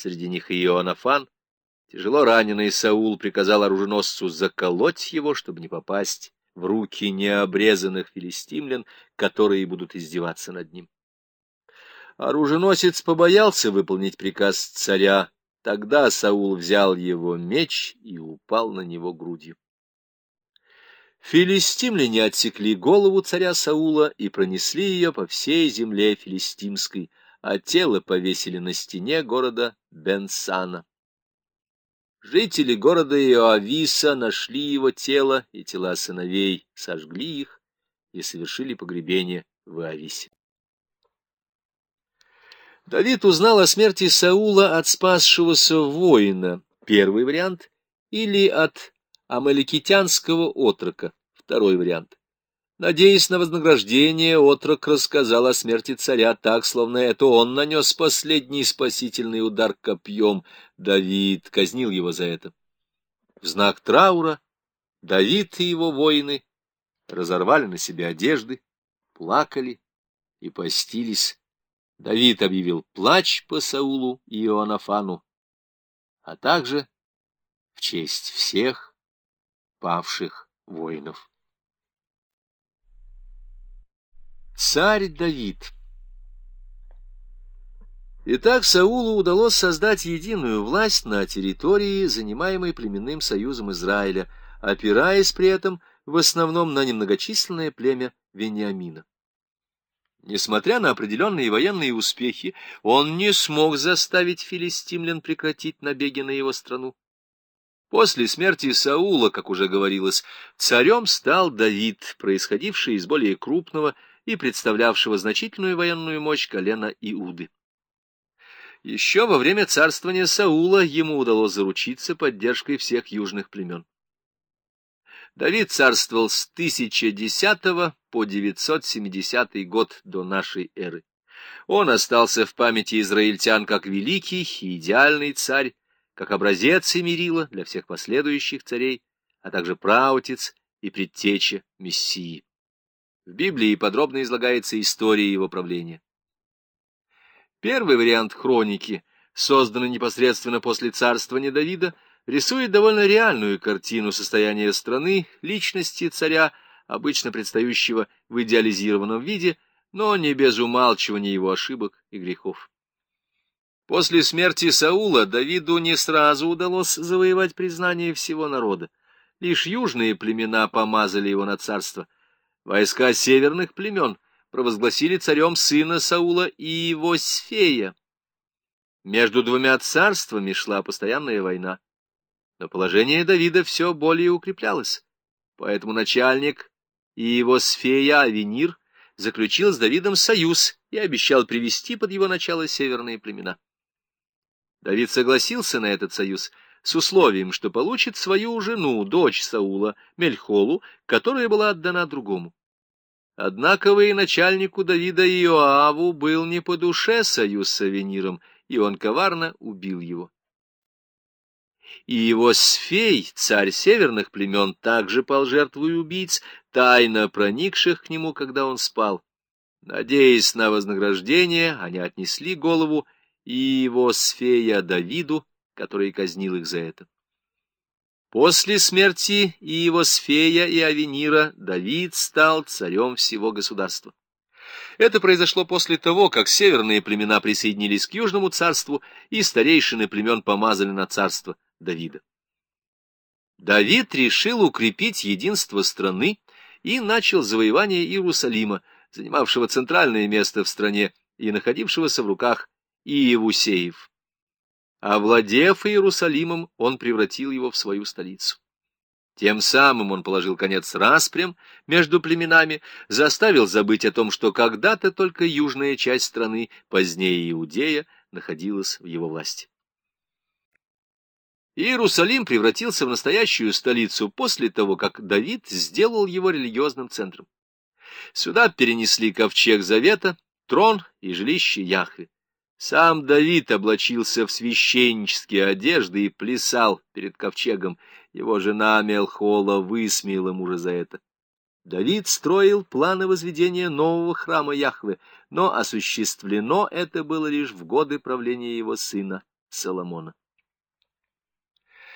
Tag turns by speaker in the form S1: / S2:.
S1: среди них и Иоаннафан, тяжело раненый Саул приказал оруженосцу заколоть его, чтобы не попасть в руки необрезанных филистимлян, которые будут издеваться над ним. Оруженосец побоялся выполнить приказ царя, тогда Саул взял его меч и упал на него грудью. Филистимляне отсекли голову царя Саула и пронесли ее по всей земле филистимской, а тело повесили на стене города Бенсана. Жители города Иоависа нашли его тело, и тела сыновей сожгли их и совершили погребение в Иоависе. Давид узнал о смерти Саула от спасшегося воина, первый вариант, или от амаликитянского отрока, второй вариант. Надеясь на вознаграждение, отрок рассказал о смерти царя так, словно это он нанес последний спасительный удар копьем. Давид казнил его за это. В знак траура Давид и его воины разорвали на себе одежды, плакали и постились. Давид объявил плач по Саулу и Иоаннафану, а также в честь всех павших воинов. Царь Давид Итак, Саулу удалось создать единую власть на территории, занимаемой племенным союзом Израиля, опираясь при этом в основном на немногочисленное племя Вениамина. Несмотря на определенные военные успехи, он не смог заставить филистимлян прекратить набеги на его страну. После смерти Саула, как уже говорилось, царем стал Давид, происходивший из более крупного и представлявшего значительную военную мощь колена Иуды. Еще во время царствования Саула ему удалось заручиться поддержкой всех южных племен. Давид царствовал с 1010 по 970 год до нашей эры. Он остался в памяти израильтян как великий и идеальный царь, как образец и мерила для всех последующих царей, а также праотец и предтеча Мессии. В Библии подробно излагается история его правления. Первый вариант хроники, созданный непосредственно после царствования Давида, рисует довольно реальную картину состояния страны, личности царя, обычно предстающего в идеализированном виде, но не без умалчивания его ошибок и грехов. После смерти Саула Давиду не сразу удалось завоевать признание всего народа. Лишь южные племена помазали его на царство — Войска северных племен провозгласили царем сына Саула и его Сфея. Между двумя царствами шла постоянная война. Но положение Давида все более укреплялось. Поэтому начальник и его Сфея Авенир заключил с Давидом союз и обещал привести под его начало северные племена. Давид согласился на этот союз с условием, что получит свою жену, дочь Саула, Мельхолу, которая была отдана другому. Однако военачальнику Давида Иоаву был не по душе союз с Авениром, и он коварно убил его. И его Сфей, царь северных племен, также пал жертвой убийц, тайно проникших к нему, когда он спал. Надеясь на вознаграждение, они отнесли голову и его Сфея Давиду, который казнил их за это. После смерти и его Сфея и Авенира Давид стал царем всего государства. Это произошло после того, как северные племена присоединились к Южному царству, и старейшины племен помазали на царство Давида. Давид решил укрепить единство страны и начал завоевание Иерусалима, занимавшего центральное место в стране и находившегося в руках Иевусеев. Овладев Иерусалимом, он превратил его в свою столицу. Тем самым он положил конец распрям между племенами, заставил забыть о том, что когда-то только южная часть страны, позднее Иудея, находилась в его власти. Иерусалим превратился в настоящую столицу после того, как Давид сделал его религиозным центром. Сюда перенесли ковчег Завета, трон и жилище Яхве. Сам Давид облачился в священнические одежды и плясал перед ковчегом. Его жена Мелхола высмеяла мужа за это. Давид строил планы возведения нового храма Яхве, но осуществлено это было лишь в годы правления его сына Соломона.